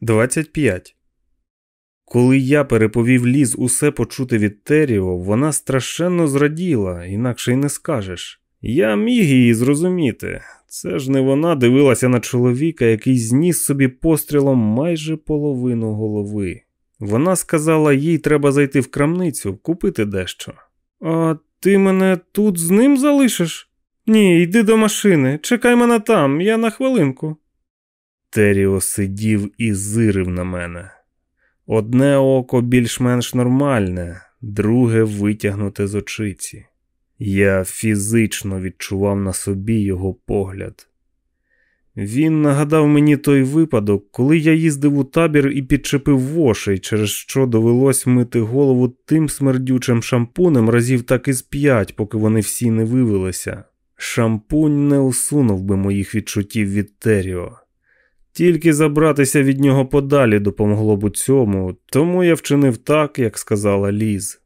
25. Коли я переповів ліз усе почути від Теріо, вона страшенно зраділа, інакше й не скажеш. Я міг її зрозуміти. Це ж не вона дивилася на чоловіка, який зніс собі пострілом майже половину голови. Вона сказала, їй треба зайти в крамницю, купити дещо. А ти мене тут з ним залишиш? Ні, йди до машини, чекай мене там, я на хвилинку. Теріо сидів і зирив на мене. Одне око більш-менш нормальне, друге витягнуте з очиці. Я фізично відчував на собі його погляд. Він нагадав мені той випадок, коли я їздив у табір і підчепив вошей, через що довелось мити голову тим смердючим шампунем разів так із п'ять, поки вони всі не вивелися. Шампунь не усунув би моїх відчуттів від Теріо. Тільки забратися від нього подалі допомогло б у цьому, тому я вчинив так, як сказала Ліз.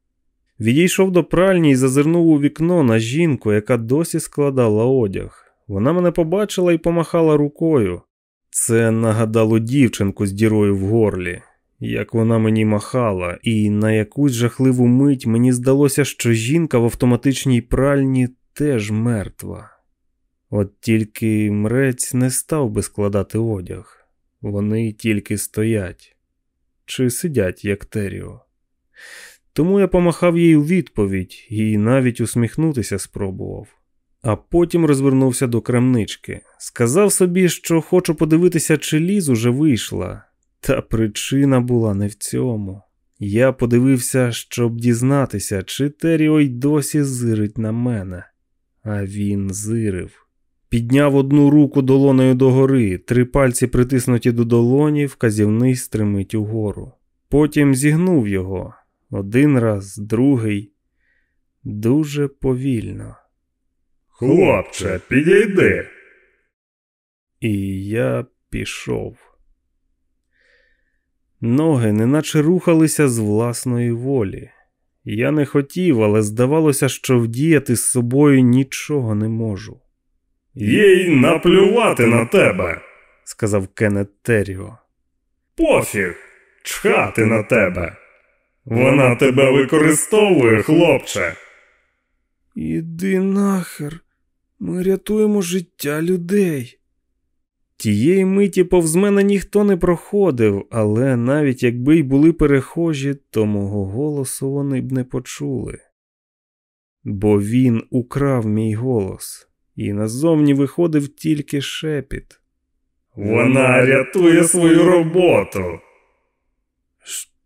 Відійшов до пральні і зазирнув у вікно на жінку, яка досі складала одяг. Вона мене побачила і помахала рукою. Це нагадало дівчинку з дірою в горлі, як вона мені махала, і на якусь жахливу мить мені здалося, що жінка в автоматичній пральні теж мертва. От тільки мрець не став би складати одяг, вони тільки стоять чи сидять, як Теріо. Тому я помахав їй у відповідь і навіть усміхнутися спробував. А потім розвернувся до крамнички. Сказав собі, що хочу подивитися, чи ліз уже вийшла. Та причина була не в цьому. Я подивився, щоб дізнатися, чи Теріо й досі зирить на мене. А він зирив. Підняв одну руку долоною догори, три пальці притиснуті до долоні, вказівний стримить угору. Потім зігнув його один раз, другий, дуже повільно. Хлопче, підійди. І я пішов. Ноги неначе рухалися з власної волі. Я не хотів, але здавалося, що вдіяти з собою нічого не можу. Їй наплювати на тебе, сказав Кеннет Терріо. Пофіг, чхати на тебе. Вона тебе використовує, хлопче. Іди нахер, ми рятуємо життя людей. Тієї миті повз мене ніхто не проходив, але навіть якби й були перехожі, то мого голосу вони б не почули. Бо він украв мій голос, і назовні виходив тільки шепіт. Вона рятує свою роботу.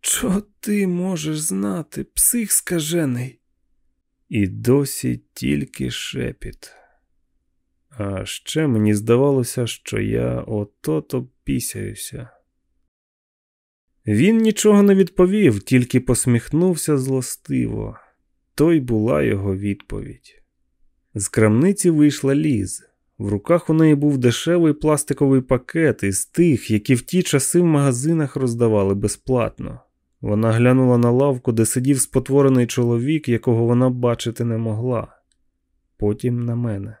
Що ти можеш знати, псих скажений? І досі тільки шепіт. А ще мені здавалося, що я ото-то пісяюся. Він нічого не відповів, тільки посміхнувся злостиво. То й була його відповідь. З крамниці вийшла ліз. В руках у неї був дешевий пластиковий пакет із тих, які в ті часи в магазинах роздавали безплатно. Вона глянула на лавку, де сидів спотворений чоловік, якого вона бачити не могла. Потім на мене.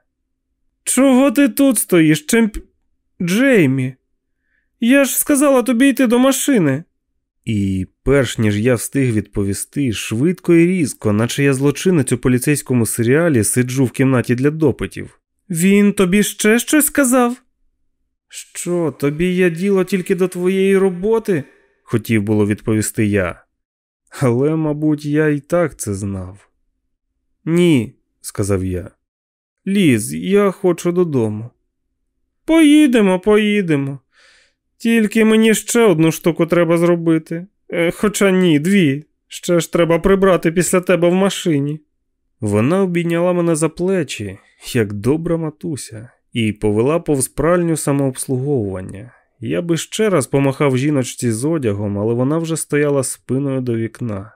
Чого ти тут стоїш, чемп... Джеймі? Я ж сказала тобі йти до машини. І перш ніж я встиг відповісти, швидко і різко, наче я злочинець у поліцейському серіалі сиджу в кімнаті для допитів. Він тобі ще щось сказав? Що, тобі є діло тільки до твоєї роботи? хотів було відповісти я. Але, мабуть, я і так це знав. Ні, сказав я. Ліз, я хочу додому. Поїдемо, поїдемо. Тільки мені ще одну штуку треба зробити. Е, хоча ні, дві. Ще ж треба прибрати після тебе в машині. Вона обійняла мене за плечі, як добра матуся, і повела повз пральню самообслуговування. Я би ще раз помахав жіночці з одягом, але вона вже стояла спиною до вікна.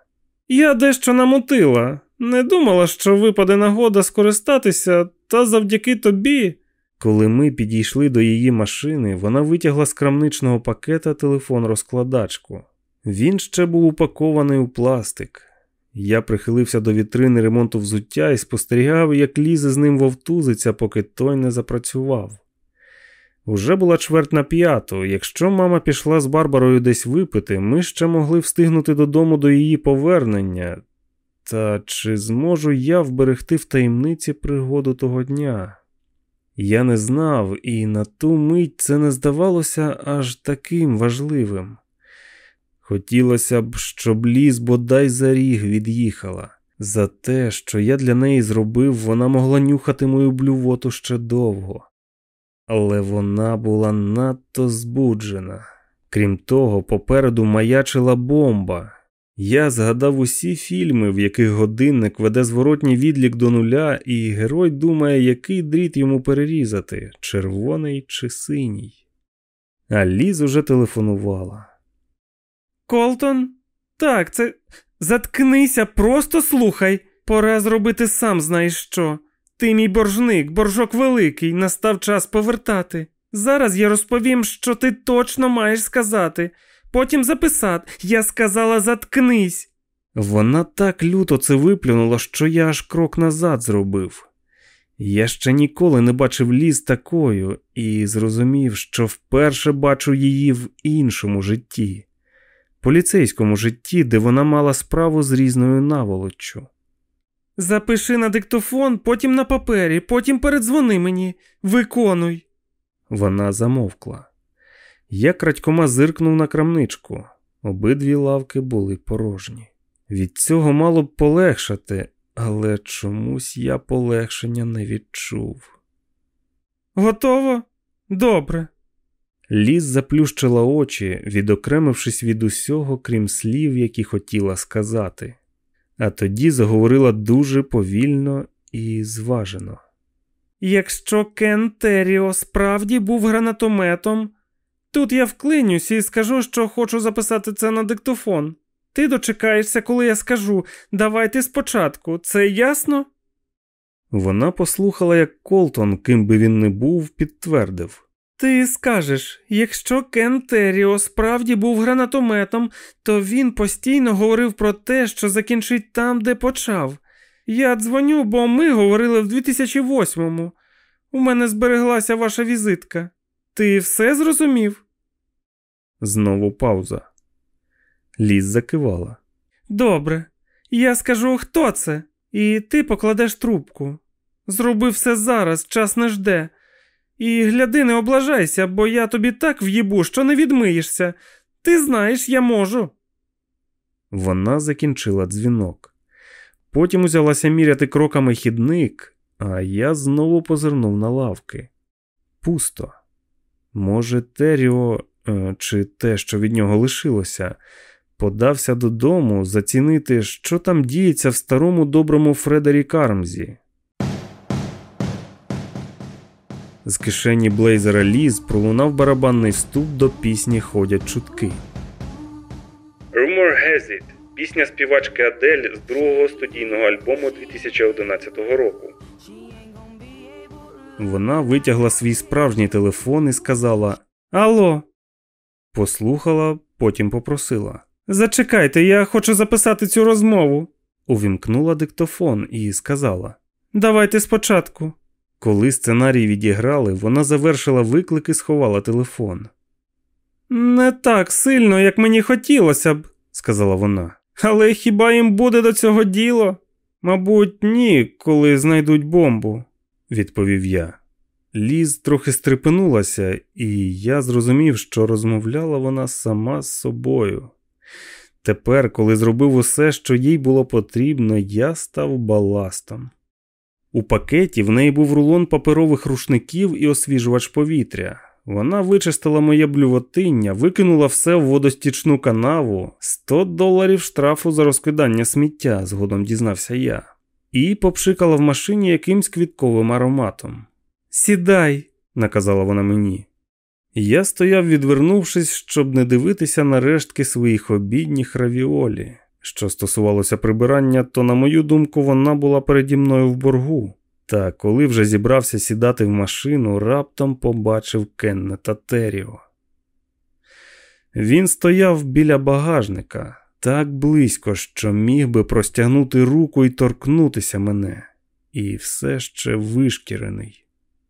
Я дещо намотила, не думала, що випаде нагода скористатися, та завдяки тобі. Коли ми підійшли до її машини, вона витягла з крамничного пакета телефон розкладачку. Він ще був упакований у пластик. Я прихилився до вітрини ремонту взуття і спостерігав, як лізе з ним вовтузиться, поки той не запрацював. Уже була чверть на п'яту. Якщо мама пішла з Барбарою десь випити, ми ще могли встигнути додому до її повернення. Та чи зможу я вберегти в таємниці пригоду того дня? Я не знав, і на ту мить це не здавалося аж таким важливим. Хотілося б, щоб ліс бодай за ріг від'їхала. За те, що я для неї зробив, вона могла нюхати мою блювоту ще довго. Але вона була надто збуджена. Крім того, попереду маячила бомба. Я згадав усі фільми, в яких годинник веде зворотній відлік до нуля, і герой думає, який дріт йому перерізати червоний чи синій. А Ліз уже телефонувала. Колтон? Так, це. Заткнися, просто слухай. Пора зробити сам знаєш що. Ти мій боржник, боржок великий, настав час повертати. Зараз я розповім, що ти точно маєш сказати. Потім записати. Я сказала заткнись. Вона так люто це виплюнула, що я аж крок назад зробив. Я ще ніколи не бачив ліс такою і зрозумів, що вперше бачу її в іншому житті, поліцейському житті, де вона мала справу з різною наволоччю. Запиши на диктофон, потім на папері, потім передзвони мені, виконуй. Вона замовкла. Я крадькома зиркнув на крамничку. Обидві лавки були порожні. Від цього мало б полегшати, але чомусь я полегшення не відчув. Готово? Добре. Ліз заплющила очі, відокремившись від усього, крім слів, які хотіла сказати, а тоді заговорила дуже повільно і зважено. Якщо Кен Теріо справді був гранатометом, тут я вклинюсь і скажу, що хочу записати це на диктофон. Ти дочекаєшся, коли я скажу давайте спочатку, це ясно? Вона послухала, як Колтон, ким би він не був, підтвердив. Ти скажеш, якщо Кен Теріо справді був гранатометом, то він постійно говорив про те, що закінчить там, де почав. Я дзвоню, бо ми говорили в 2008-му. У мене збереглася ваша візитка. Ти все зрозумів? Знову пауза. Ліз закивала. Добре, я скажу, хто це, і ти покладеш трубку. Зроби все зараз, час не жде. І гляди, не облажайся, бо я тобі так в'їбу, що не відмиєшся. Ти знаєш, я можу. Вона закінчила дзвінок. Потім узялася міряти кроками хідник, а я знову позирнув на лавки. Пусто. Може, Теріо, е, чи те, що від нього лишилося, подався додому зацінити, що там діється в старому доброму Фредері Кармзі. З кишені Блейзера Ліз пролунав барабанний вступ до пісні Ходять чутки. Rumor Has It – пісня співачки Адель з другого студійного альбому 2011 року. Вона витягла свій справжній телефон і сказала Алло. Послухала, потім попросила. Зачекайте, я хочу записати цю розмову. Увімкнула диктофон і сказала: Давайте спочатку. Коли сценарій відіграли, вона завершила виклик і сховала телефон. Не так сильно, як мені хотілося б, сказала вона. Але хіба їм буде до цього діло? Мабуть, ні, коли знайдуть бомбу, відповів я. Ліз трохи стрепенулася, і я зрозумів, що розмовляла вона сама з собою. Тепер, коли зробив усе, що їй було потрібно, я став баластом. У пакеті в неї був рулон паперових рушників і освіжувач повітря. Вона вичистила моє блювотиння, викинула все в водостічну канаву, 100 доларів штрафу за розкидання сміття, згодом дізнався я, і попшикала в машині якимсь квітковим ароматом. Сідай, наказала вона мені. Я стояв, відвернувшись, щоб не дивитися на рештки своїх обідніх равіолі. Що стосувалося прибирання, то, на мою думку, вона була переді мною в боргу. Та коли вже зібрався сідати в машину, раптом побачив Кеннета Теріо. Він стояв біля багажника так близько, що міг би простягнути руку і торкнутися мене, і все ще вишкірений.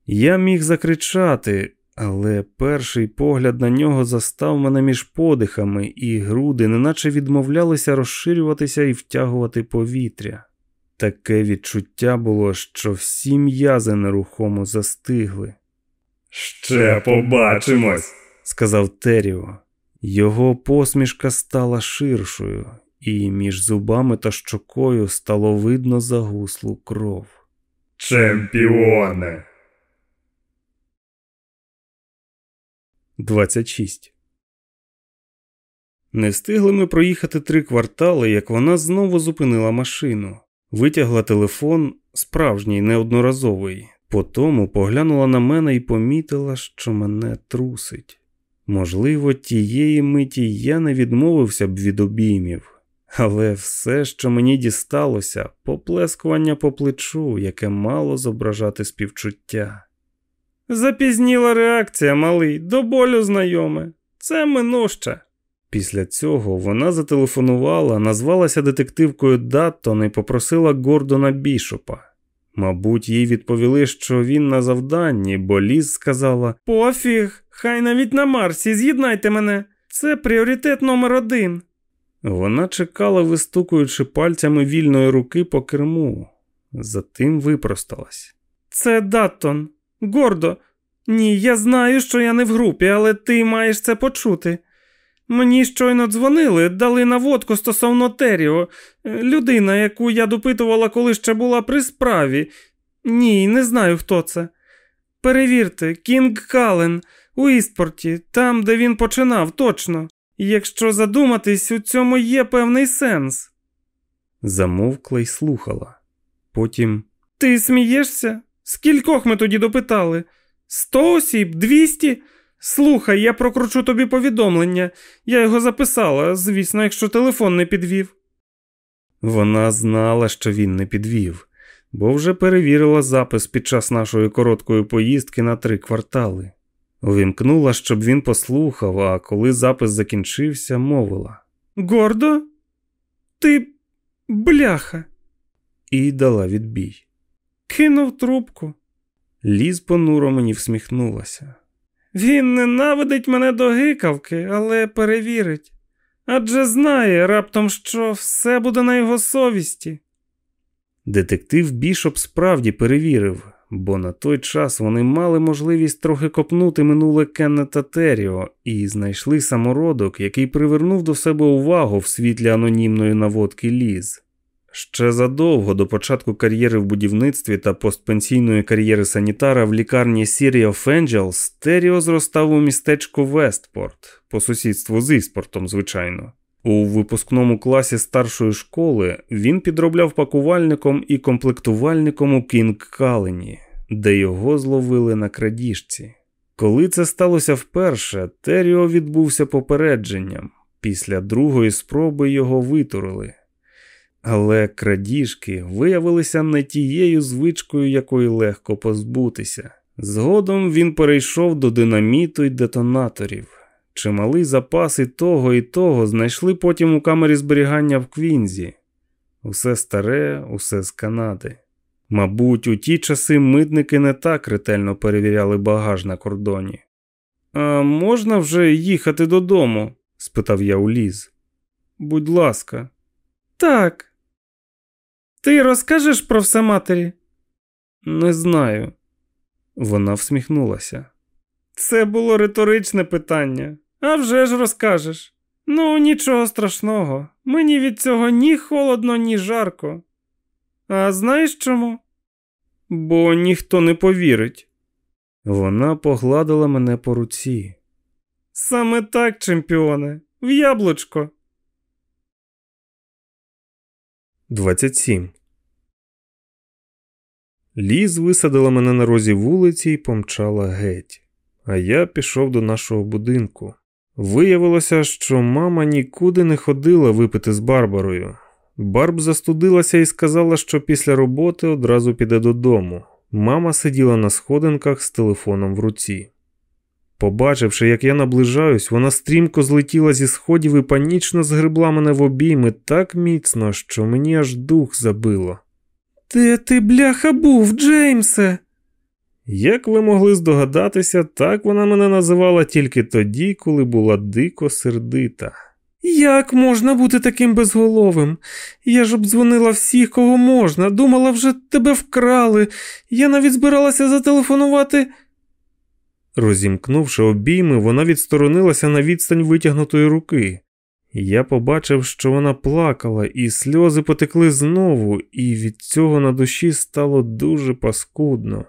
Я міг закричати, Але перший погляд на нього застав мене між подихами, і груди неначе відмовлялися розширюватися і втягувати повітря. Таке відчуття було, що всі м'язи нерухомо застигли. Ще побачимось, сказав Теріо. Його посмішка стала ширшою, і між зубами та щокою стало видно загуслу кров. Чемпіоне. 26. Не встигли ми проїхати три квартали, як вона знову зупинила машину, витягла телефон, справжній неодноразовий, потому поглянула на мене і помітила, що мене трусить. Можливо, тієї миті я не відмовився б від обіймів, але все, що мені дісталося, поплескування по плечу, яке мало зображати співчуття. Запізніла реакція, малий, до болю знайоме. Це минуще. Після цього вона зателефонувала, назвалася детективкою Даттон і попросила Гордона Бішопа. Мабуть, їй відповіли, що він на завданні, бо Ліз сказала: Пофіг, хай навіть на Марсі, з'єднайте мене. Це пріоритет номер один. Вона чекала, вистукуючи пальцями вільної руки по керму. Затим випросталась. Це Даттон. Гордо. Ні, я знаю, що я не в групі, але ти маєш це почути. Мені щойно дзвонили, дали наводку стосовно Теріо, людина, яку я допитувала, коли ще була при справі. Ні, не знаю, хто це. Перевірте, Кінг Кален у Іспорті, там, де він починав, точно. Якщо задуматись, у цьому є певний сенс. Замовкла й слухала. Потім. Ти смієшся? Скількох ми тоді допитали? Сто осіб, двісті? Слухай, я прокручу тобі повідомлення. Я його записала, звісно, якщо телефон не підвів. Вона знала, що він не підвів, бо вже перевірила запис під час нашої короткої поїздки на три квартали. Увімкнула, щоб він послухав, а коли запис закінчився, мовив Гордо, ти бляха. І дала відбій. Кинув трубку. Ліз понуро мені всміхнулася. Він ненавидить мене до гикавки, але перевірить. Адже знає раптом, що все буде на його совісті. Детектив Бішоп справді перевірив, бо на той час вони мали можливість трохи копнути минуле Кеннета Теріо і знайшли самородок, який привернув до себе увагу в світлі анонімної наводки Ліз. Ще задовго до початку кар'єри в будівництві та постпенсійної кар'єри санітара в лікарні City of Angels Теріо зростав у містечку Вестпорт, по сусідству з Іспортом, звичайно. У випускному класі старшої школи він підробляв пакувальником і комплектувальником у Кінг Калені, де його зловили на крадіжці. Коли це сталося вперше, Теріо відбувся попередженням. Після другої спроби його витурили. Але крадіжки виявилися не тією звичкою, якої легко позбутися. Згодом він перейшов до динаміту й детонаторів. Чималий запас і того і того знайшли потім у камері зберігання в Квінзі. Усе старе, усе з Канади. Мабуть, у ті часи митники не так ретельно перевіряли багаж на кордоні. А можна вже їхати додому? спитав я у Ліз. Будь ласка. Так. Ти розкажеш про все матері? Не знаю. Вона всміхнулася. Це було риторичне питання. А вже ж розкажеш. Ну, нічого страшного. Мені від цього ні холодно, ні жарко. А знаєш чому? Бо ніхто не повірить. Вона погладила мене по руці. Саме так, чемпіоне, в яблучко. 27. Ліз висадила мене на розі вулиці і помчала геть, а я пішов до нашого будинку. Виявилося, що мама нікуди не ходила випити з Барбарою. Барб застудилася і сказала, що після роботи одразу піде додому. Мама сиділа на сходинках з телефоном в руці. Побачивши, як я наближаюсь, вона стрімко злетіла зі сходів і панічно згребла мене в обійми так міцно, що мені аж дух забило. Де ти, бляха, був, Джеймсе? Як ви могли здогадатися, так вона мене називала тільки тоді, коли була дико сердита. Як можна бути таким безголовим? Я ж обдзвонила всіх, кого можна, думала, вже тебе вкрали. Я навіть збиралася зателефонувати. Розімкнувши обійми, вона відсторонилася на відстань витягнутої руки. Я побачив, що вона плакала, і сльози потекли знову, і від цього на душі стало дуже паскудно.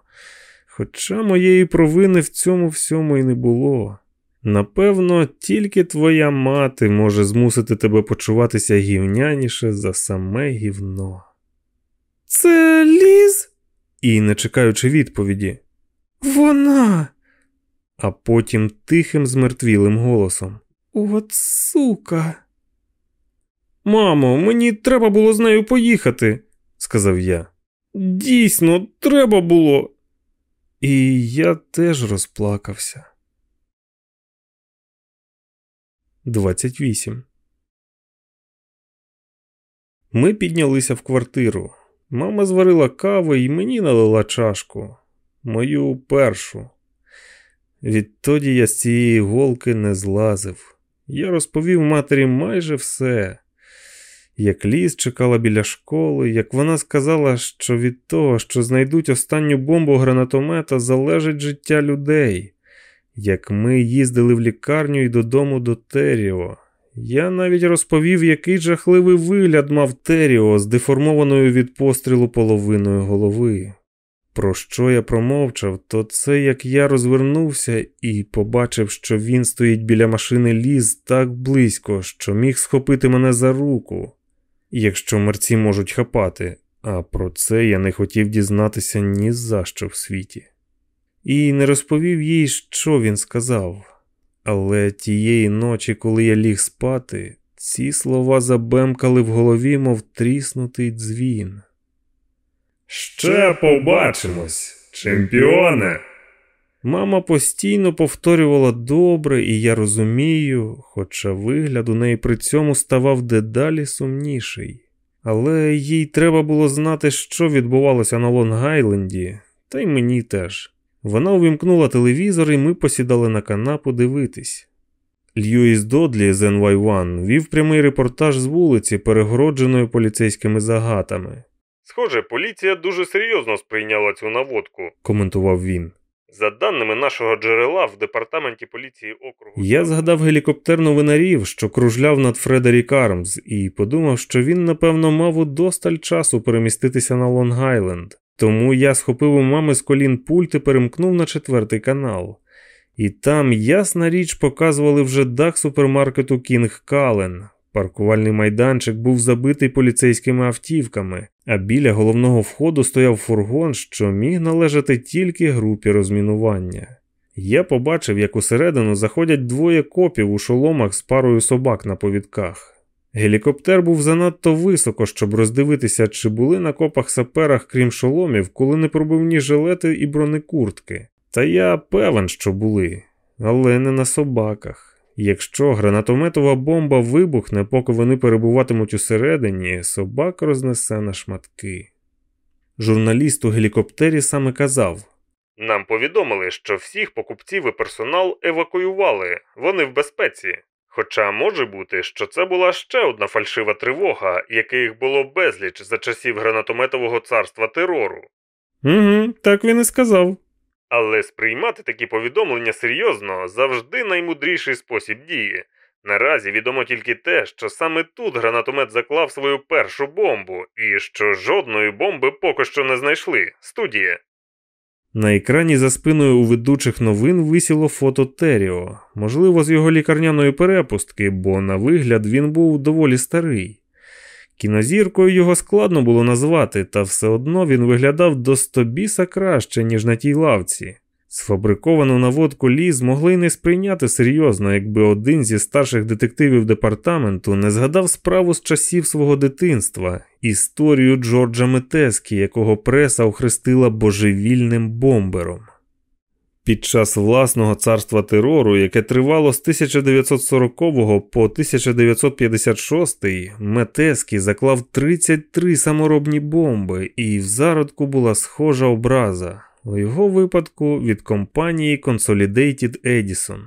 Хоча моєї провини в цьому всьому і не було. Напевно, тільки твоя мати може змусити тебе почуватися гівняніше за саме гівно. Це ліз? І, не чекаючи відповіді, вона. А потім тихим, змертвілим голосом. От сука. Мамо, мені треба було з нею поїхати, сказав я. Дійсно, треба було. І я теж розплакався. 28. Ми піднялися в квартиру. Мама зварила каву і мені налила чашку. Мою першу. Відтоді я з цієї голки не злазив. Я розповів матері майже все. Як ліс чекала біля школи, як вона сказала, що від того, що знайдуть останню бомбу гранатомета, залежить життя людей як ми їздили в лікарню і додому до Теріо. Я навіть розповів, який жахливий вигляд мав Теріо з деформованою від пострілу половиною голови. Про що я промовчав, то це як я розвернувся і побачив, що він стоїть біля машини ліз так близько, що міг схопити мене за руку, якщо мерці можуть хапати, а про це я не хотів дізнатися ні за що в світі і не розповів їй, що він сказав. Але тієї ночі, коли я ліг спати, ці слова забемкали в голові, мов тріснутий дзвін. Ще побачимось, чемпіоне. Мама постійно повторювала добре, і я розумію, хоча вигляд у неї при цьому ставав дедалі сумніший. Але їй треба було знати, що відбувалося на Лонг-Айленді, та й мені теж. Вона увімкнула телевізор, і ми посідали на канапу дивитись. Льюіс Додлі з NY1 вів прямий репортаж з вулиці, перегородженої поліцейськими загатами. Схоже, поліція дуже серйозно сприйняла цю наводку, коментував він. За даними нашого джерела в департаменті поліції округу. Я згадав гелікоптер новинарів, що кружляв над Фредерік Армс, і подумав, що він, напевно, мав удосталь часу переміститися на Лонг-Айленд. Тому я схопив у мами з колін пульт і перемкнув на четвертий канал. І там, ясна річ, показували вже дах супермаркету Кінг Кален. Паркувальний майданчик був забитий поліцейськими автівками, а біля головного входу стояв фургон, що міг належати тільки групі розмінування. Я побачив, як усередину заходять двоє копів у шоломах з парою собак на повідках. Гелікоптер був занадто високо, щоб роздивитися, чи були на копах саперах, крім шоломів, коли не пробивні жилети і бронекуртки. Та я певен, що були, але не на собаках. Якщо гранатометова бомба вибухне, поки вони перебуватимуть усередині, собак рознесе на шматки. Журналіст у гелікоптері саме казав Нам повідомили, що всіх покупців і персонал евакуювали, вони в безпеці. Хоча може бути, що це була ще одна фальшива тривога, яких було безліч за часів гранатометового царства терору. Угу, Так він і сказав. Але сприймати такі повідомлення серйозно завжди наймудріший спосіб дії. Наразі відомо тільки те, що саме тут гранатомет заклав свою першу бомбу, і що жодної бомби поки що не знайшли. Студія. На екрані за спиною у ведучих новин висіло фото Теріо, можливо, з його лікарняної перепустки, бо на вигляд він був доволі старий. Кінозіркою його складно було назвати, та все одно він виглядав до стобіса краще, ніж на тій лавці. Сфабриковану наводку ліз могли й не сприйняти серйозно, якби один зі старших детективів департаменту не згадав справу з часів свого дитинства, історію Джорджа Метескі, якого преса охрестила божевільним бомбером. Під час власного царства терору, яке тривало з 1940 по 1956, Метескі заклав 33 саморобні бомби, і в зародку була схожа образа. у його випадку від компанії Consolidated Edison.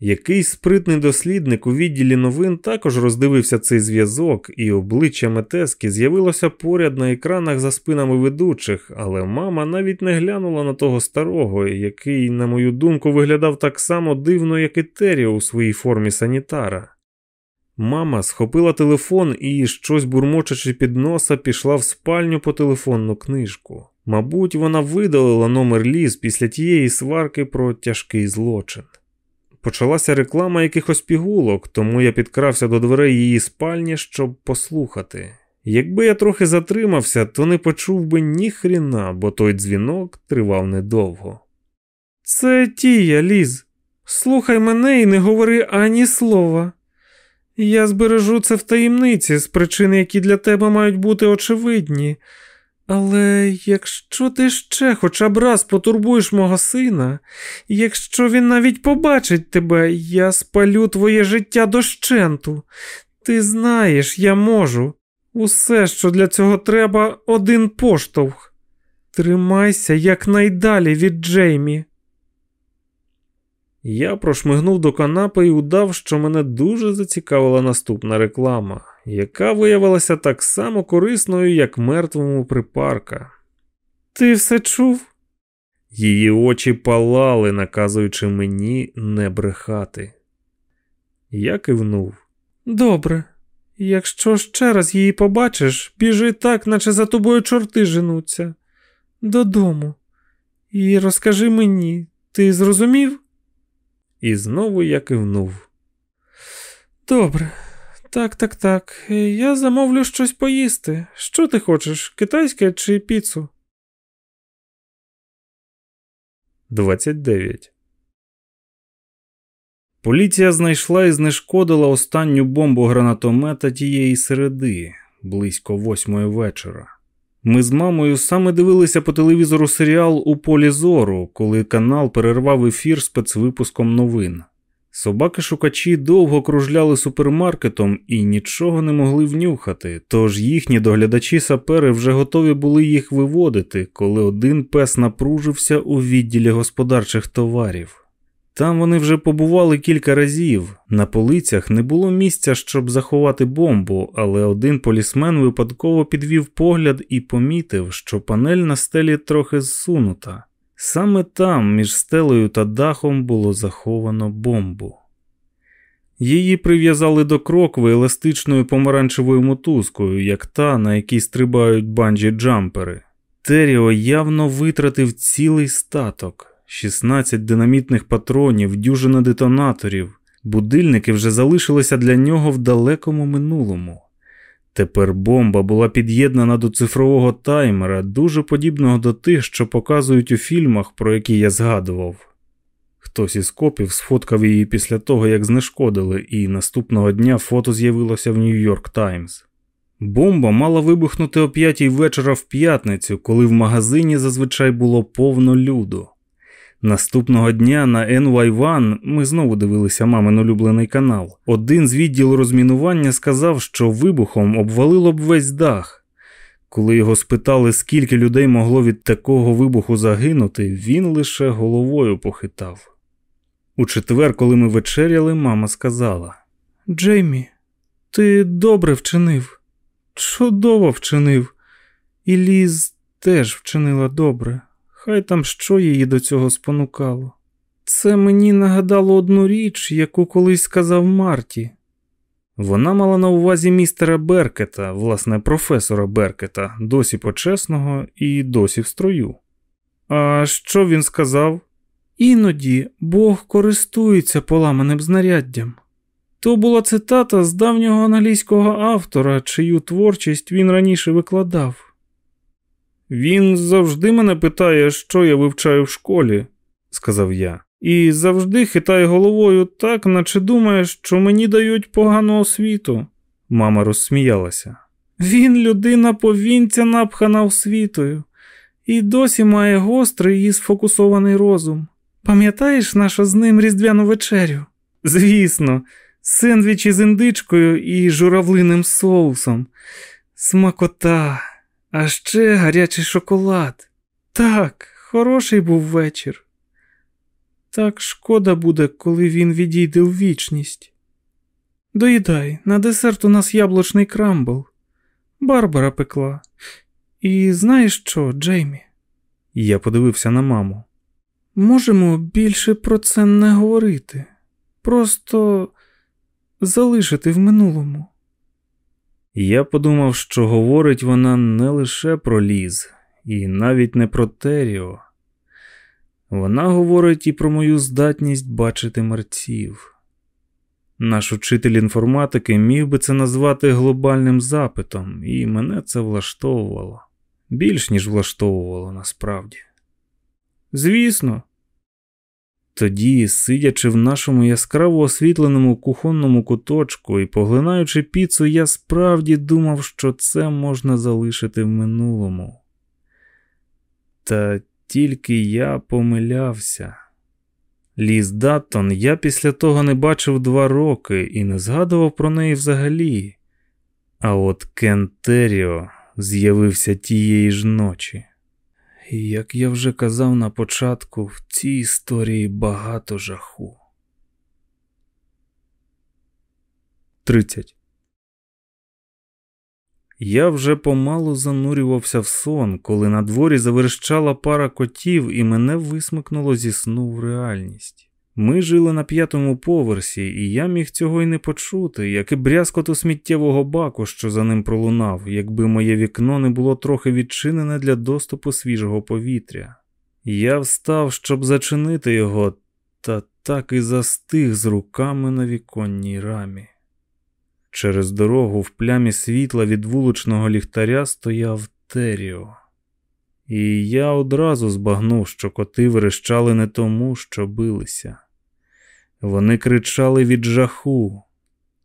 Якийсь спритний дослідник у відділі новин також роздивився цей зв'язок, і обличчя Метески з'явилося поряд на екранах за спинами ведучих, але мама навіть не глянула на того старого, який, на мою думку, виглядав так само дивно, як і Теріо у своїй формі санітара. Мама схопила телефон і, щось бурмочачи під носа, пішла в спальню по телефонну книжку. Мабуть, вона видалила номер ліс після тієї сварки про тяжкий злочин. Почалася реклама якихось пігулок, тому я підкрався до дверей її спальні, щоб послухати. Якби я трохи затримався, то не почув би ні хріна, бо той дзвінок тривав недовго. Це тія, Ліз. Слухай мене і не говори ані слова. Я збережу це в таємниці з причин, які для тебе мають бути очевидні. Але якщо ти ще хоча б раз потурбуєш мого сина, якщо він навіть побачить тебе, я спалю твоє життя дощенту. Ти знаєш, я можу. Усе, що для цього треба, один поштовх. Тримайся якнайдалі від Джеймі. Я прошмигнув до канапи і удав, що мене дуже зацікавила наступна реклама, яка виявилася так само корисною, як мертвому припарка. Ти все чув? Її очі палали, наказуючи мені не брехати. Я кивнув. Добре, якщо ще раз її побачиш, біжи так, наче за тобою чорти женуться. Додому. І розкажи мені, ти зрозумів? І знову я кивнув. Добре, так, так, так. Я замовлю щось поїсти. Що ти хочеш, китайське чи піцу? 29. Поліція знайшла і знешкодила останню бомбу гранатомета тієї середи близько восьмої вечора. Ми з мамою саме дивилися по телевізору серіал у полі зору, коли канал перервав ефір спецвипуском новин. Собаки-шукачі довго кружляли супермаркетом і нічого не могли внюхати, тож їхні доглядачі сапери вже готові були їх виводити, коли один пес напружився у відділі господарчих товарів. Там вони вже побували кілька разів. На полицях не було місця, щоб заховати бомбу, але один полісмен випадково підвів погляд і помітив, що панель на стелі трохи зсунута. Саме там, між стелею та дахом, було заховано бомбу. Її прив'язали до крокви еластичною помаранчевою мотузкою, як та, на якій стрибають банджі джампери. Теріо явно витратив цілий статок. 16 динамітних патронів, дюжина детонаторів. Будильники вже залишилися для нього в далекому минулому. Тепер бомба була під'єднана до цифрового таймера, дуже подібного до тих, що показують у фільмах, про які я згадував. Хтось із копів сфоткав її після того, як знешкодили, і наступного дня фото з'явилося в Нью-Йорк Таймс. Бомба мала вибухнути о п'ятій вечора в п'ятницю, коли в магазині зазвичай було повно люду. Наступного дня на NY1 ми знову дивилися мамин улюблений канал. Один з відділу розмінування сказав, що вибухом обвалило б весь дах. Коли його спитали, скільки людей могло від такого вибуху загинути, він лише головою похитав. У четвер, коли ми вечеряли, мама сказала: Джеймі, ти добре вчинив, чудово вчинив, і Ліз теж вчинила добре. Хай там що її до цього спонукало. Це мені нагадало одну річ, яку колись сказав Марті. Вона мала на увазі містера Беркета, власне, професора Беркета, досі почесного і досі в строю. А що він сказав? Іноді Бог користується поламаним знаряддям. То була цитата з давнього англійського автора, чию творчість він раніше викладав. Він завжди мене питає, що я вивчаю в школі, сказав я, і завжди хитає головою так, наче думає, що мені дають погану освіту. Мама розсміялася. Він людина повінця напхана освітою, і досі має гострий і сфокусований розум. Пам'ятаєш нашу з ним різдвяну вечерю? Звісно, сендвічі з індичкою і журавлиним соусом. Смакота. А ще гарячий шоколад. Так, Хороший був вечір. Так шкода буде, коли він відійде у вічність. Доїдай, на десерт у нас яблучний крамбл. Барбара пекла. І знаєш що, Джеймі? Я подивився на маму. Можемо більше про це не говорити. Просто залишити в минулому. Я подумав, що говорить вона не лише про ліз, і навіть не про Теріо. Вона говорить і про мою здатність бачити мерців. Наш учитель інформатики міг би це назвати глобальним запитом, і мене це влаштовувало. Більш ніж влаштовувало насправді. Звісно. Тоді, сидячи в нашому яскраво освітленому кухонному куточку і поглинаючи піцу, я справді думав, що це можна залишити в минулому. Та тільки я помилявся. Ліз Даттон я після того не бачив два роки і не згадував про неї взагалі. А от Кен Теріо з'явився тієї ж ночі. Як я вже казав на початку, в цій історії багато жаху. 30. Я вже помалу занурювався в сон, коли на дворі заверещала пара котів, і мене висмикнуло зі сну в реальність. Ми жили на п'ятому поверсі, і я міг цього й не почути, як і брязкоту сміттєвого баку, що за ним пролунав, якби моє вікно не було трохи відчинене для доступу свіжого повітря. Я встав, щоб зачинити його, та так і застиг з руками на віконній рамі. Через дорогу в плямі світла від вуличного ліхтаря стояв Теріо. І я одразу збагнув, що коти верещали не тому, що билися. Вони кричали від жаху.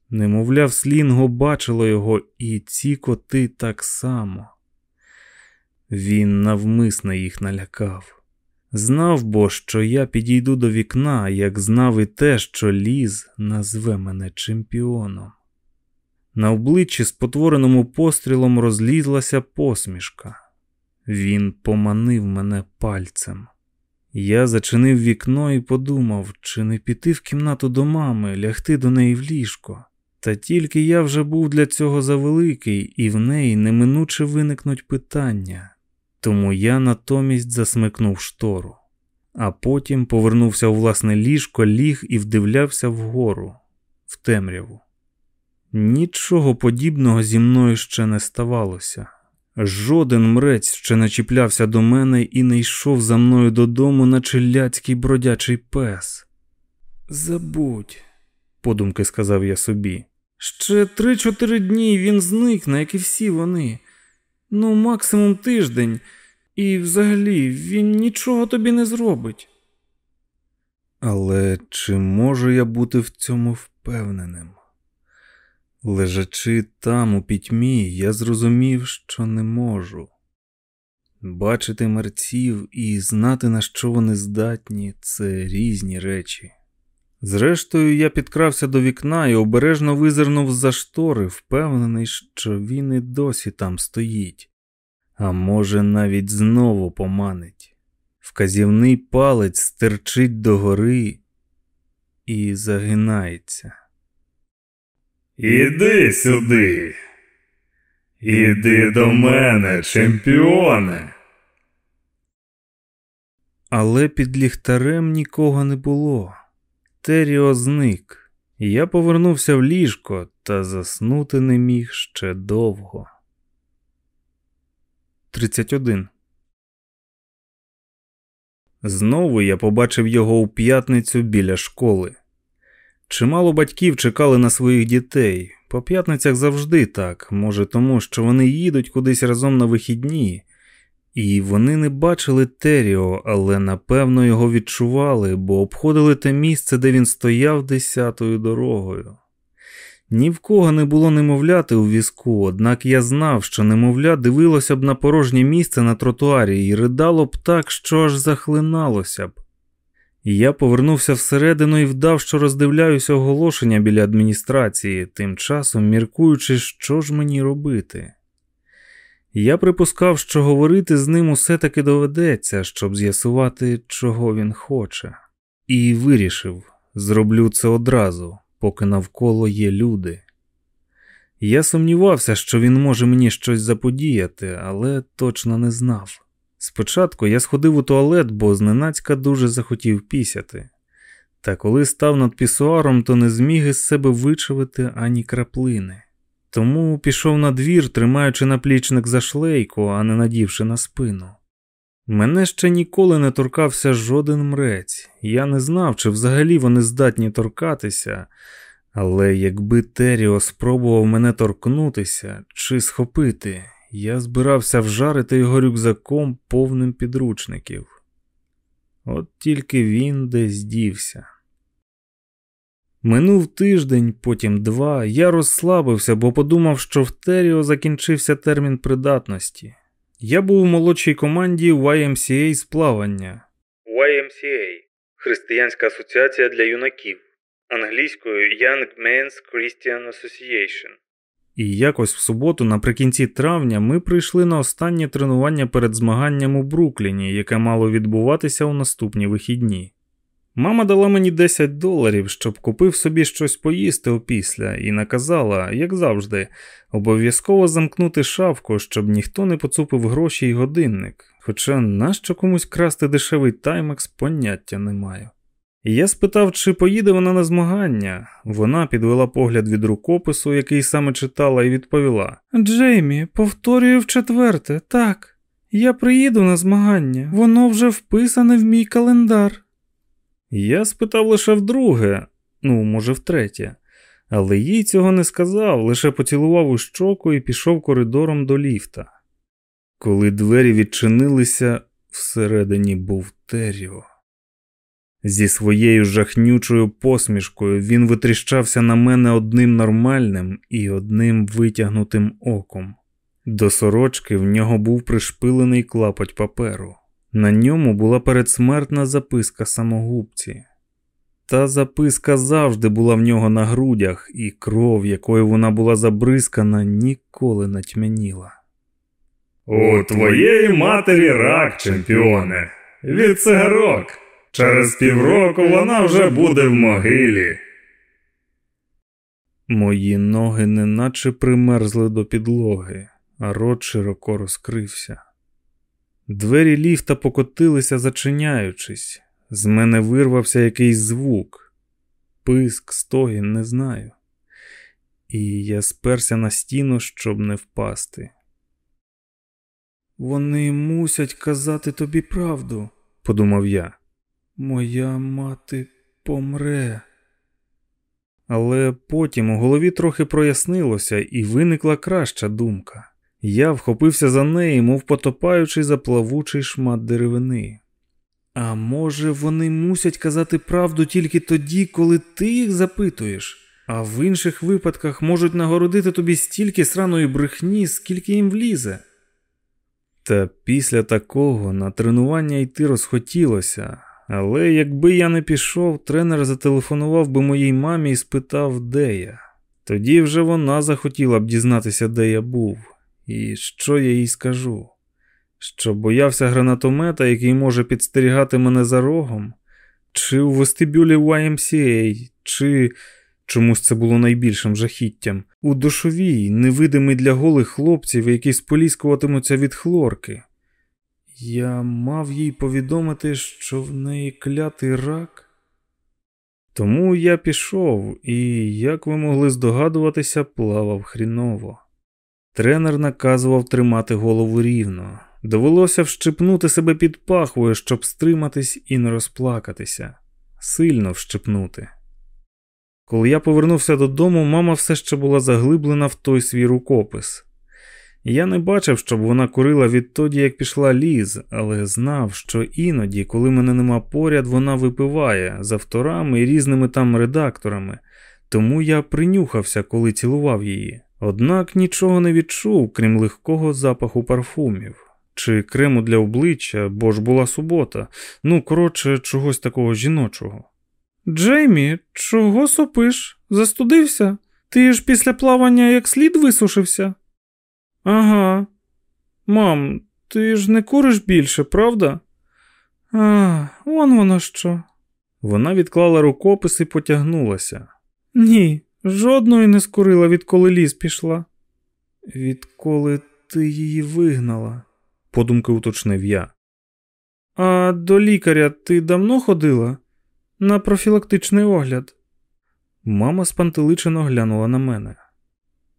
Немовля, в слінгу бачило його, і ці коти так само. Він навмисно їх налякав. Знав бо, що я підійду до вікна, як знав і те, що ліз назве мене чемпіоном. На обличчі, спотвореному пострілом, розлізлася посмішка. Він поманив мене пальцем. Я зачинив вікно і подумав, чи не піти в кімнату до мами, лягти до неї в ліжко. Та тільки я вже був для цього завеликий, і в неї неминуче виникнуть питання. Тому я натомість засмикнув штору, а потім повернувся у власне ліжко, ліг і вдивлявся вгору, в темряву. Нічого подібного зі мною ще не ставалося. Жоден мрець ще не чіплявся до мене і не йшов за мною додому, наче ляцький бродячий пес. Забудь, подумки сказав я собі. Ще три-чотири дні він зникне, як і всі вони. Ну, максимум тиждень, і взагалі він нічого тобі не зробить. Але чи можу я бути в цьому впевненим? Лежачи там у пітьмі, я зрозумів, що не можу. Бачити мерців і знати, на що вони здатні, це різні речі. Зрештою, я підкрався до вікна і обережно визирнув за штори, впевнений, що він і досі там стоїть, а може, навіть знову поманить. Вказівний палець стерчить догори і загинається. Іди сюди. Іди до мене, чемпіоне. Але під ліхтарем нікого не було. Теріо зник. Я повернувся в ліжко та заснути не міг ще довго. 31. Знову я побачив його у п'ятницю біля школи. Чимало батьків чекали на своїх дітей. По п'ятницях завжди так, може, тому що вони їдуть кудись разом на вихідні, і вони не бачили Теріо, але напевно його відчували, бо обходили те місце, де він стояв десятою дорогою. Ні в кого не було немовляти у візку, однак я знав, що немовля дивилося б на порожнє місце на тротуарі і ридало б так, що аж захлиналося б. Я повернувся всередину і вдав, що роздивляюся оголошення біля адміністрації, тим часом міркуючи, що ж мені робити. Я припускав, що говорити з ним усе таки доведеться, щоб з'ясувати, чого він хоче, і вирішив зроблю це одразу, поки навколо є люди. Я сумнівався, що він може мені щось заподіяти, але точно не знав. Спочатку я сходив у туалет, бо зненацька дуже захотів пісяти. Та коли став над пісуаром, то не зміг із себе вичавити ані краплини. Тому пішов на двір, тримаючи наплічник за шлейку, а не надівши на спину. Мене ще ніколи не торкався жоден мрець, я не знав, чи взагалі вони здатні торкатися, але якби Теріо спробував мене торкнутися чи схопити, я збирався вжарити його рюкзаком повним підручників. От тільки він десь дівся. Минув тиждень, потім два. Я розслабився, бо подумав, що в Теріо закінчився термін придатності. Я був у молодшій команді YMCA з плавання. YMCA Християнська асоціація для юнаків. Англійською Young Men's Christian Association. І якось в суботу, наприкінці травня, ми прийшли на останнє тренування перед змаганням у Брукліні, яке мало відбуватися у наступні вихідні. Мама дала мені 10 доларів, щоб купив собі щось поїсти опісля, і наказала, як завжди, обов'язково замкнути шавку, щоб ніхто не поцупив гроші й годинник. Хоча нащо комусь красти дешевий таймекс, поняття не маю. Я спитав, чи поїде вона на змагання. Вона підвела погляд від рукопису, який саме читала, і відповіла: Джеймі, повторюю в четверте, так. Я приїду на змагання, воно вже вписане в мій календар. Я спитав лише вдруге, ну, може, втретє, але їй цього не сказав, лише поцілував у щоку і пішов коридором до ліфта. Коли двері відчинилися, всередині був Теріо. Зі своєю жахнючою посмішкою він витріщався на мене одним нормальним і одним витягнутим оком. До сорочки в нього був пришпилений клапоть паперу. На ньому була передсмертна записка самогубці. Та записка завжди була в нього на грудях, і кров, якою вона була забризкана, ніколи не тьмяніла. У твоєї матері рак, чемпіоне, від цигарок. Через півроку вона вже буде в могилі. Мої ноги неначе примерзли до підлоги, а рот широко розкрився. Двері ліфта покотилися, зачиняючись. З мене вирвався якийсь звук, писк, стогін, не знаю. І я сперся на стіну, щоб не впасти. Вони мусять казати тобі правду, подумав я. Моя мати помре. Але потім у голові трохи прояснилося, і виникла краща думка. Я вхопився за неї, мов потопаючи за плавучий шмат деревини. А може, вони мусять казати правду тільки тоді, коли ти їх запитуєш, а в інших випадках можуть нагородити тобі стільки сраної брехні, скільки їм влізе. Та після такого на тренування йти розхотілося, але якби я не пішов, тренер зателефонував би моїй мамі і спитав, де я. Тоді вже вона захотіла б дізнатися, де я був. І що я їй скажу? Що боявся гранатомета, який може підстерігати мене за рогом, чи у вестибюлі YMCA, чи чомусь це було найбільшим жахіттям, у душовій, невидимий для голих хлопців, які споліскуватимуться від хлорки. Я мав їй повідомити, що в неї клятий рак. Тому я пішов і, як ви могли здогадуватися, плавав хріново. Тренер наказував тримати голову рівно. Довелося вщипнути себе під пахвою, щоб стриматись і не розплакатися, сильно вщипнути. Коли я повернувся додому, мама все ще була заглиблена в той свій рукопис. Я не бачив, щоб вона курила відтоді, як пішла ліз, але знав, що іноді, коли мене нема поряд, вона випиває з авторами і різними там редакторами, тому я принюхався, коли цілував її. Однак нічого не відчув, крім легкого запаху парфумів чи крему для обличчя, бо ж була субота, ну, коротше, чогось такого жіночого. Джеймі, чого сопиш? Застудився? Ти ж після плавання як слід висушився? Ага. Мам, ти ж не куриш більше, правда? А, он воно що. Вона відклала рукопис і потягнулася. Ні, жодної не скурила, відколи ліс пішла. Відколи ти її вигнала, подумки уточнив я. А до лікаря ти давно ходила? На профілактичний огляд. Мама спантеличено глянула на мене.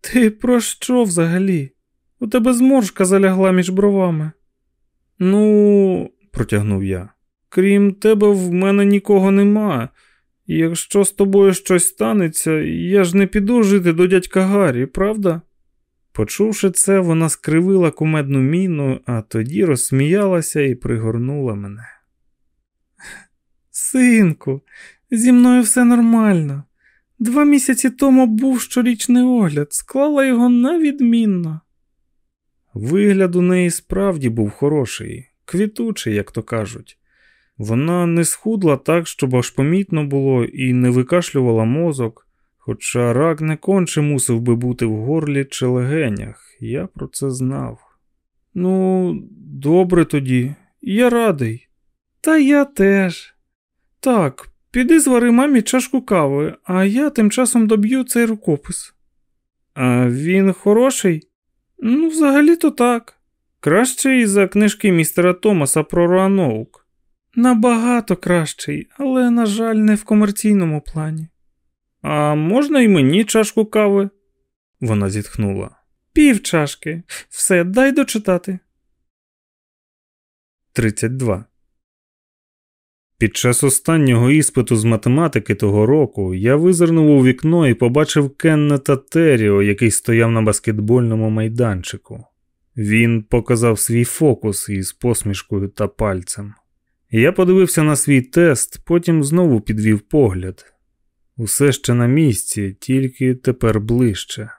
Ти про що взагалі? У тебе зморшка залягла між бровами. Ну, протягнув я. Крім тебе, в мене нікого нема. Якщо з тобою щось станеться, я ж не піду жити до дядька Гаррі, правда? Почувши це, вона скривила кумедну міну, а тоді розсміялася і пригорнула мене. Синку, зі мною все нормально. Два місяці тому був щорічний огляд, склала його на відмінно. Вигляд у неї справді був хороший, квітучий, як то кажуть. Вона не схудла так, щоб аж помітно було, і не викашлювала мозок, хоча рак не конче мусив би бути в горлі чи легенях, я про це знав. Ну, добре тоді, я радий. Та я теж. Так, піди звари мамі чашку кави, а я тим часом доб'ю цей рукопис. А він хороший? Ну, взагалі-то так. Кращий за книжки містера Томаса про Руаноук. Набагато кращий, але, на жаль, не в комерційному плані. А можна й мені чашку кави? Вона зітхнула. Пів чашки. Все, дай дочитати. 32. Під час останнього іспиту з математики того року я визирнув у вікно і побачив Кеннета Теріо, який стояв на баскетбольному майданчику. Він показав свій фокус із посмішкою та пальцем. Я подивився на свій тест, потім знову підвів погляд. Усе ще на місці, тільки тепер ближче.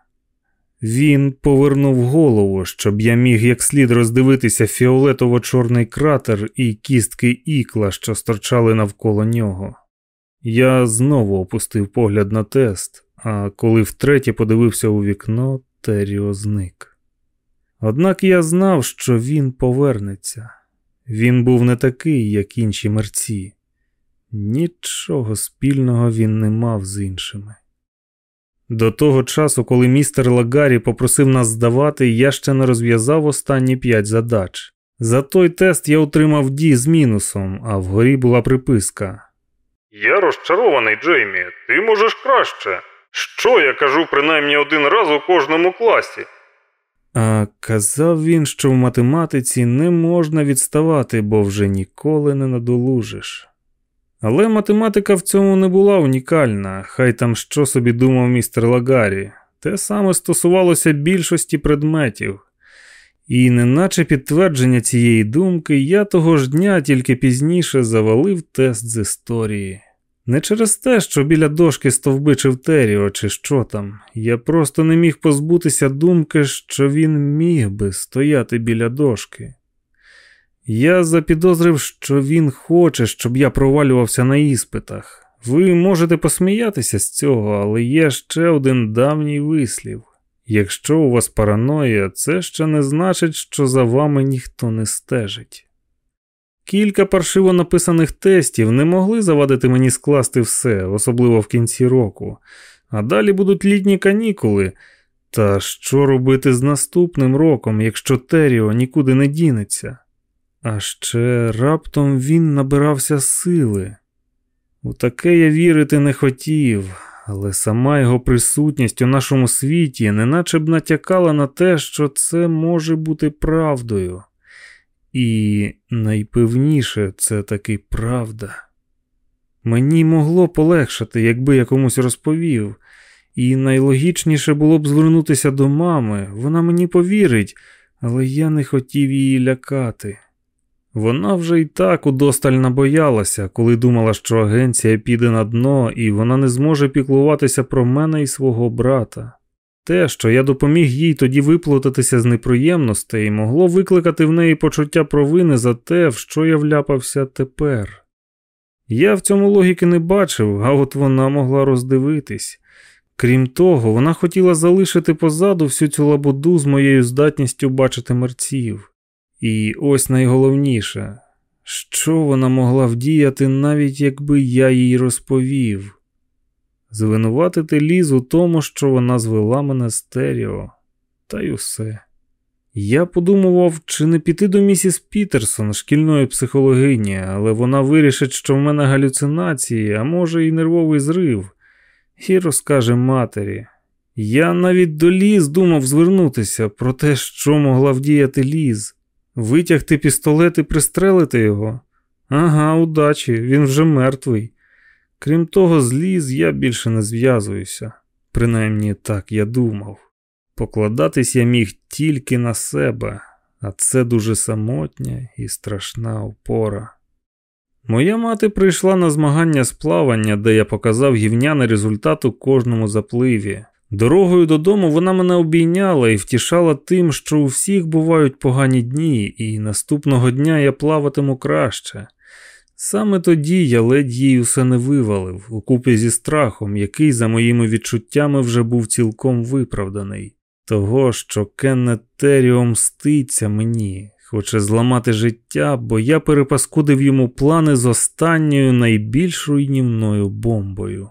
Він повернув голову, щоб я міг як слід роздивитися фіолетово-чорний кратер і кістки ікла, що стирчали навколо нього. Я знову опустив погляд на тест, а коли втретє подивився у вікно, Теріо зник. Однак я знав, що він повернеться. Він був не такий, як інші мерці. Нічого спільного він не мав з іншими. До того часу, коли містер Лагарі попросив нас здавати, я ще не розв'язав останні п'ять задач. За той тест я отримав Ді з мінусом, а вгорі була приписка. Я розчарований, Джеймі, ти можеш краще. Що я кажу принаймні один раз у кожному класі? А казав він, що в математиці не можна відставати, бо вже ніколи не надолужиш. Але математика в цьому не була унікальна, хай там що собі думав містер Лагарі, те саме стосувалося більшості предметів. І, неначе підтвердження цієї думки, я того ж дня тільки пізніше завалив тест з історії. Не через те, що біля дошки стовбичив Теріо, чи що там, я просто не міг позбутися думки, що він міг би стояти біля дошки. Я запідозрив, що він хоче, щоб я провалювався на іспитах. Ви можете посміятися з цього, але є ще один давній вислів. Якщо у вас параноя, це ще не значить, що за вами ніхто не стежить. Кілька паршиво написаних тестів не могли завадити мені скласти все, особливо в кінці року, а далі будуть літні канікули. Та що робити з наступним роком, якщо Теріо нікуди не дінеться? А ще раптом він набирався сили. У таке я вірити не хотів, але сама його присутність у нашому світі неначе б натякала на те, що це може бути правдою. І найпевніше це таки правда. Мені могло полегшати, якби я комусь розповів, і найлогічніше було б звернутися до мами, вона мені повірить, але я не хотів її лякати. Вона вже й так удосталь набоялася, коли думала, що агенція піде на дно, і вона не зможе піклуватися про мене і свого брата. Те, що я допоміг їй тоді виплутатися з неприємностей, могло викликати в неї почуття провини за те, в що я вляпався тепер. Я в цьому логіки не бачив, а от вона могла роздивитись. Крім того, вона хотіла залишити позаду всю цю лабуду з моєю здатністю бачити мерців. І ось найголовніше, що вона могла вдіяти, навіть якби я їй розповів, звинуватити ліз у тому, що вона звела мене стеріо, та й усе. Я подумував, чи не піти до місіс Пітерсон, шкільної психологині, але вона вирішить, що в мене галюцинації, а може, і нервовий зрив, і розкаже матері. Я навіть до ліз думав звернутися про те, що могла вдіяти ліз, витягти пістолет і пристрелити його. Ага, удачі, він вже мертвий. Крім того, з ліз я більше не зв'язуюся, принаймні так я думав. Покладатись я міг тільки на себе, а це дуже самотня і страшна опора. Моя мати прийшла на змагання з плавання, де я показав гівняний результат у кожному запливі. Дорогою додому вона мене обійняла і втішала тим, що у всіх бувають погані дні, і наступного дня я плаватиму краще. Саме тоді я ледь їй усе не вивалив, укупі зі страхом, який, за моїми відчуттями, вже був цілком виправданий. Того, що Кеннет Теріо мститься мені, хоче зламати життя, бо я перепаскудив йому плани з останньою найбільш руйнівною бомбою.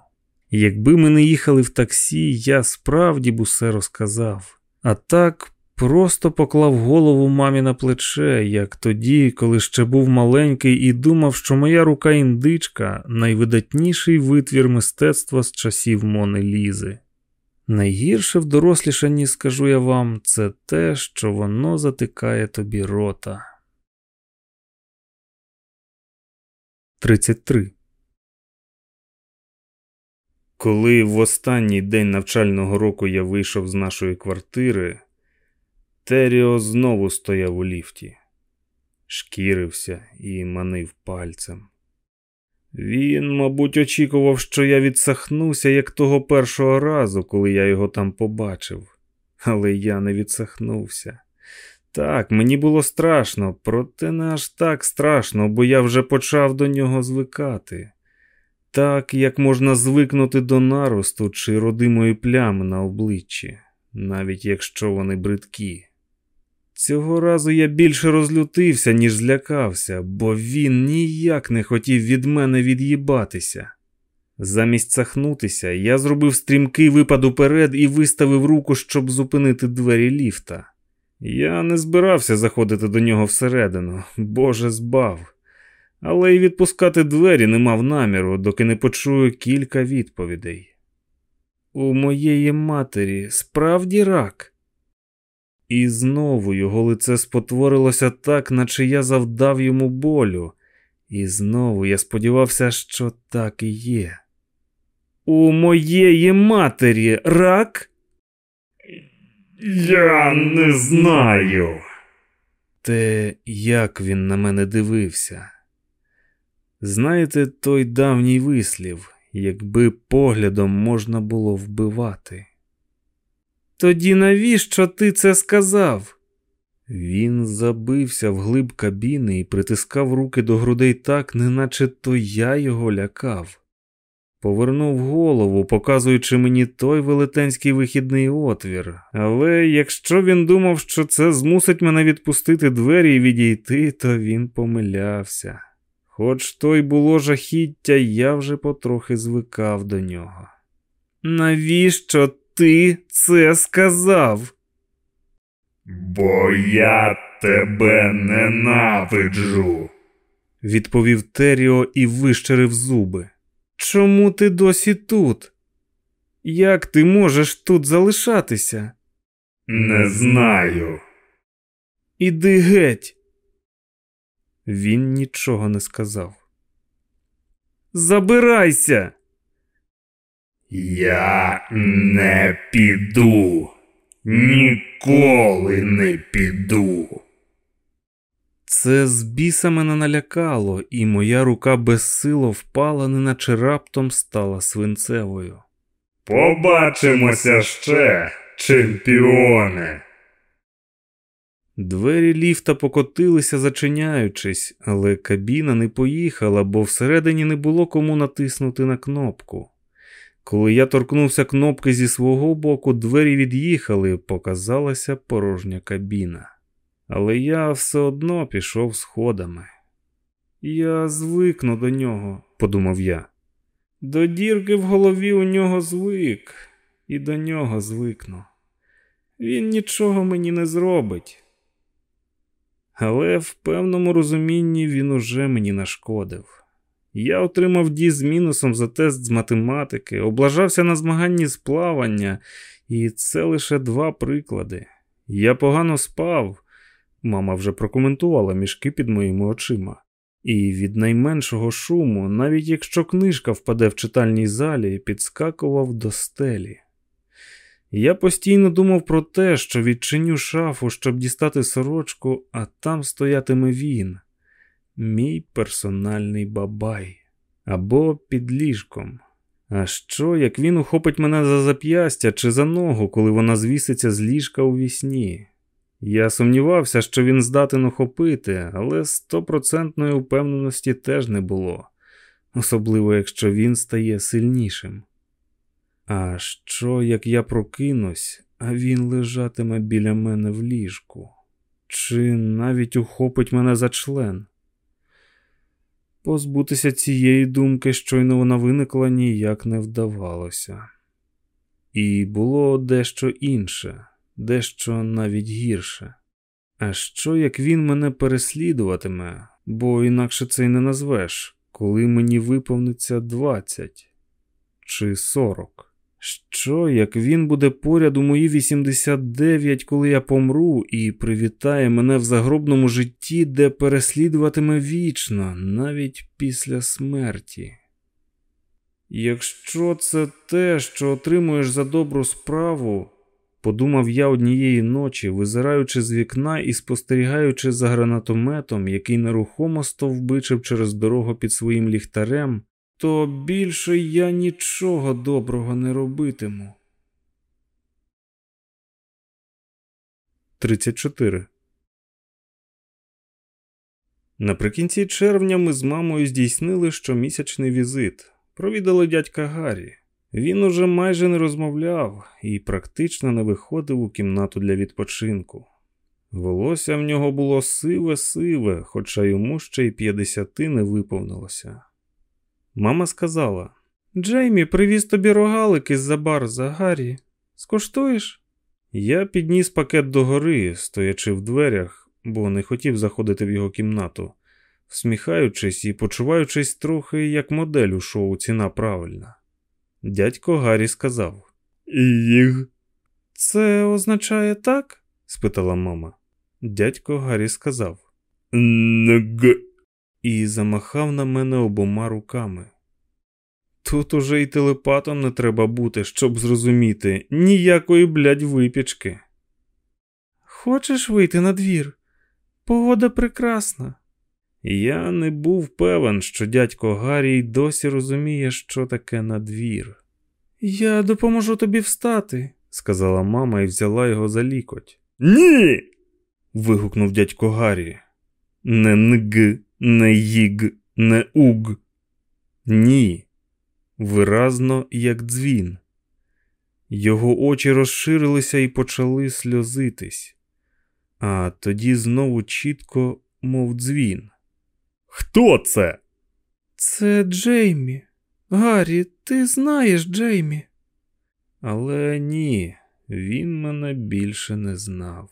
Якби ми не їхали в таксі, я справді б усе розказав. А так просто поклав голову мамі на плече, як тоді, коли ще був маленький, і думав, що моя рука індичка найвидатніший витвір мистецтва з часів Мони Лізи. Найгірше в дорослішанні, скажу я вам, це те, що воно затикає тобі рота. 33. Коли в останній день навчального року я вийшов з нашої квартири, Теріо знову стояв у ліфті, шкірився і манив пальцем. Він, мабуть, очікував, що я відсахнуся, як того першого разу, коли я його там побачив, але я не відсахнувся. Так, мені було страшно, проте не аж так страшно, бо я вже почав до нього звикати. Так, як можна звикнути до наросту чи родимої плями на обличчі, навіть якщо вони бридкі. Цього разу я більше розлютився, ніж злякався, бо він ніяк не хотів від мене від'їбатися. Замість цахнутися, я зробив стрімкий випад уперед і виставив руку, щоб зупинити двері ліфта. Я не збирався заходити до нього всередину, боже збав, але й відпускати двері не мав наміру, доки не почую кілька відповідей. У моєї матері справді рак. І знову його лице спотворилося так, наче я завдав йому болю, і знову я сподівався, що так і є. У моєї матері рак? Я не знаю. Те, як він на мене дивився. Знаєте, той давній вислів, якби поглядом можна було вбивати. Тоді навіщо ти це сказав? Він забився в глиб кабіни і притискав руки до грудей так, неначе то я його лякав. Повернув голову, показуючи мені той велетенський вихідний отвір, але якщо він думав, що це змусить мене відпустити двері і відійти, то він помилявся. Хоч то й було жахіття, я вже потрохи звикав до нього. Навіщо ти це сказав? Бо я тебе ненавиджу, відповів Теріо і вищерив зуби. Чому ти досі тут? Як ти можеш тут залишатися? Не знаю. Іди геть. Він нічого не сказав. Забирайся. Я не піду. Ніколи не піду. Це з біса мене налякало, і моя рука безсило впала, неначе раптом стала свинцевою. Побачимося ще, чемпіоне. Двері ліфта покотилися, зачиняючись, але кабіна не поїхала, бо всередині не було кому натиснути на кнопку. Коли я торкнувся кнопки зі свого боку, двері від'їхали, показалася порожня кабіна. Але я все одно пішов сходами. Я звикну до нього, подумав я. До дірки в голові у нього звик, і до нього звикну. Він нічого мені не зробить. Але в певному розумінні він уже мені нашкодив. Я отримав ді з мінусом за тест з математики, облажався на змаганні з плавання, і це лише два приклади. Я погано спав, мама вже прокоментувала мішки під моїми очима. І від найменшого шуму, навіть якщо книжка впаде в читальній залі, підскакував до стелі. Я постійно думав про те, що відчиню шафу, щоб дістати сорочку, а там стоятиме він, мій персональний бабай або під ліжком. А що, як він ухопить мене за зап'ястя чи за ногу, коли вона звіситься з ліжка у вісні? Я сумнівався, що він здатен охопити, але стопроцентної упевненості теж не було, особливо якщо він стає сильнішим. А що, як я прокинусь, а він лежатиме біля мене в ліжку, чи навіть ухопить мене за член? Позбутися цієї думки, щойно вона виникла, ніяк не вдавалося. І було дещо інше, дещо навіть гірше. А що, як він мене переслідуватиме, бо інакше це й не назвеш, коли мені виповниться двадцять чи сорок? Що, як він буде поряд у мої 89, коли я помру, і привітає мене в загробному житті, де переслідуватиме вічно, навіть після смерті? Якщо це те, що отримуєш за добру справу, подумав я однієї ночі, визираючи з вікна і спостерігаючи за гранатометом, який нерухомо стовбичив через дорогу під своїм ліхтарем, то більше я нічого доброго не робитиму. 34. Наприкінці червня ми з мамою здійснили щомісячний візит. Провідали дядька Гаррі. Він уже майже не розмовляв і практично не виходив у кімнату для відпочинку. Волосся в нього було сиве-сиве, хоча йому ще й п'ятдесяти не виповнилося. Мама сказала: Джеймі привіз тобі рогалики з-за барза, Гаррі. Скуштуєш? Я підніс пакет догори, стоячи в дверях, бо не хотів заходити в його кімнату, всміхаючись і почуваючись трохи як модель у шоу ціна правильна. Дядько Гаррі сказав: Їг. Це означає так? спитала мама. Дядько Гаррі сказав Нг і замахав на мене обома руками. Тут уже й телепатом не треба бути, щоб зрозуміти ніякої блядь, випічки. Хочеш вийти на двір? Погода прекрасна. Я не був певен, що дядько Гаррій досі розуміє, що таке надвір. Я допоможу тобі встати, сказала мама і взяла його за лікоть. Ні. вигукнув дядько Гаррі. Не нг, не їг, не уг. Ні. Виразно, як дзвін. Його очі розширилися і почали сльозитись, а тоді знову чітко, мов дзвін. Хто це? Це Джеймі. Гаррі, ти знаєш Джеймі. Але ні, він мене більше не знав.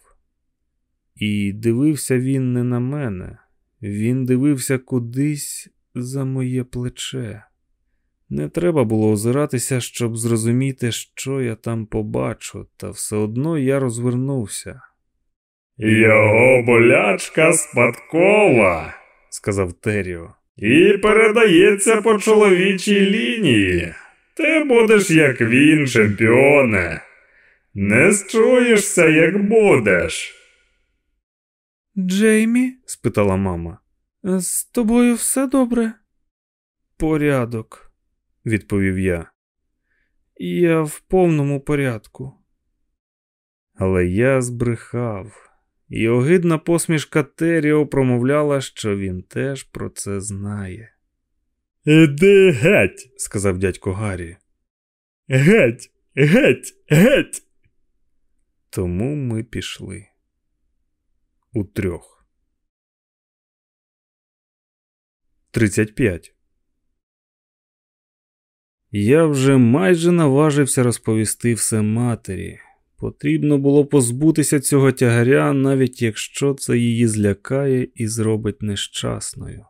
І дивився він не на мене, він дивився кудись за моє плече. Не треба було озиратися, щоб зрозуміти, що я там побачу, та все одно я розвернувся. Його болячка спадкова, сказав Теріо. І передається по чоловічій лінії. Ти будеш як він, чемпіоне. Не струєшся, як будеш. Джеймі? спитала мама. З тобою все добре? Порядок, відповів я. Я в повному порядку. Але я збрехав, і огидна посмішка Теріо промовляла, що він теж про це знає. Іди геть, сказав дядько Гаррі. Геть, геть, геть. Тому ми пішли утрьох. 35. Я вже майже наважився розповісти все матері. Потрібно було позбутися цього тягаря, навіть якщо це її злякає і зробить нещасною.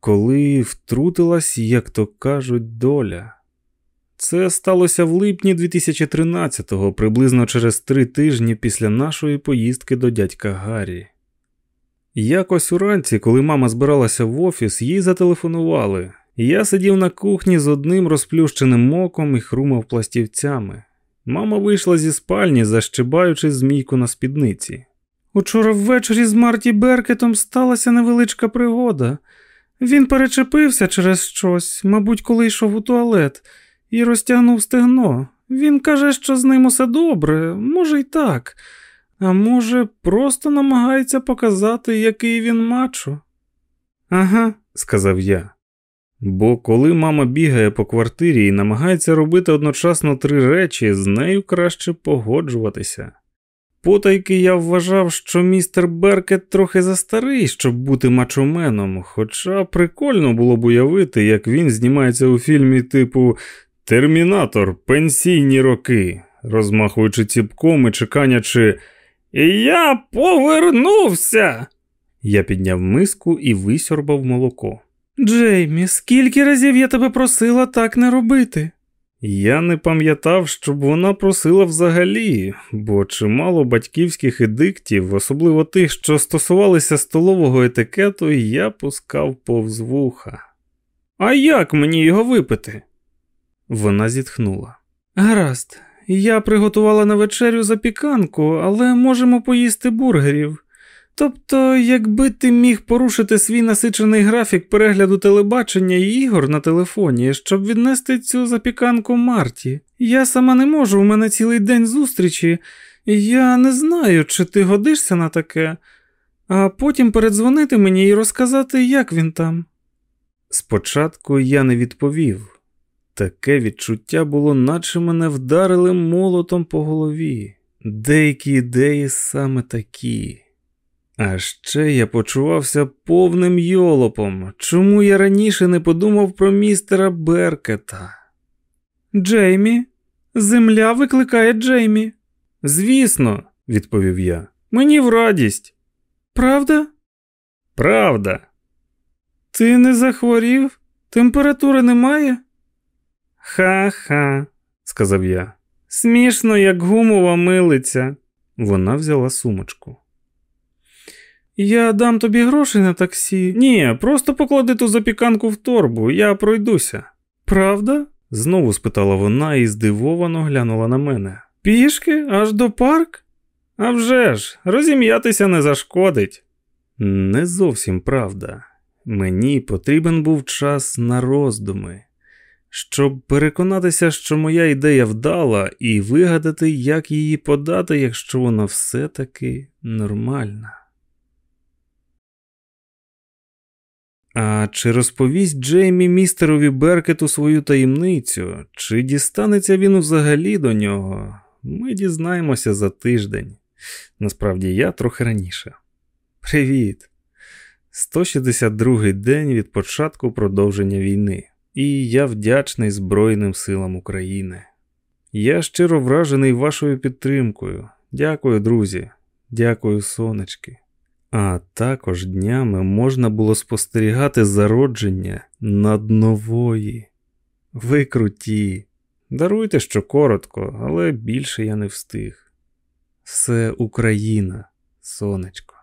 Коли втрутилась, як то кажуть, доля. Це сталося в липні 2013-го, приблизно через три тижні після нашої поїздки до дядька Гаррі. Якось уранці, коли мама збиралася в офіс, їй зателефонували. Я сидів на кухні з одним розплющеним оком і хрумав пластівцями. Мама вийшла зі спальні, защибаючи змійку на спідниці. Учора ввечері з Марті Беркетом сталася невеличка пригода. Він перечепився через щось, мабуть, коли йшов у туалет, і розтягнув стегно. Він каже, що з ним усе добре, може й так, а може, просто намагається показати, який він мачо. Ага, сказав я. Бо коли мама бігає по квартирі і намагається робити одночасно три речі, з нею краще погоджуватися. Потайки я вважав, що містер Беркет трохи застарий, щоб бути мачоменом, хоча прикольно було б уявити, як він знімається у фільмі типу Термінатор, пенсійні роки, розмахуючи ціпком і чеканячи Я повернувся. Я підняв миску і висьорбав молоко. Джеймі, скільки разів я тебе просила так не робити? Я не пам'ятав, щоб вона просила взагалі, бо чимало батьківських едиктів, особливо тих, що стосувалися столового етикету, я пускав повз вуха. А як мені його випити? Вона зітхнула. Гаразд, я приготувала на вечерю запіканку, але можемо поїсти бургерів. Тобто, якби ти міг порушити свій насичений графік перегляду телебачення і ігор на телефоні, щоб віднести цю запіканку Марті. Я сама не можу, у мене цілий день зустрічі, я не знаю, чи ти годишся на таке, а потім передзвонити мені і розказати, як він там. Спочатку я не відповів. Таке відчуття було, наче мене вдарили молотом по голові. Деякі ідеї саме такі. А ще я почувався повним йолопом. Чому я раніше не подумав про містера Беркета? Джеймі, земля викликає Джеймі. Звісно, відповів я. Мені в радість. Правда? Правда. Ти не захворів? Температури немає? Ха-ха, сказав я. Смішно, як гумова милиця. Вона взяла сумочку. Я дам тобі гроші на таксі. Ні, просто поклади ту запіканку в торбу, я пройдуся. Правда? знову спитала вона і здивовано глянула на мене. Пішки аж до парк? «А вже ж, розім'ятися не зашкодить. Не зовсім правда. Мені потрібен був час на роздуми, щоб переконатися, що моя ідея вдала, і вигадати, як її подати, якщо вона все-таки нормальна. А чи розповість Джеймі містерові Беркету свою таємницю, чи дістанеться він взагалі до нього? Ми дізнаємося за тиждень. Насправді я трохи раніше. Привіт! 162-й день від початку продовження війни, і я вдячний Збройним силам України. Я щиро вражений вашою підтримкою. Дякую, друзі, дякую, сонечки. А також днями можна було спостерігати зародження над нової. Ви круті. Даруйте, що коротко, але більше я не встиг. Все Україна, сонечко.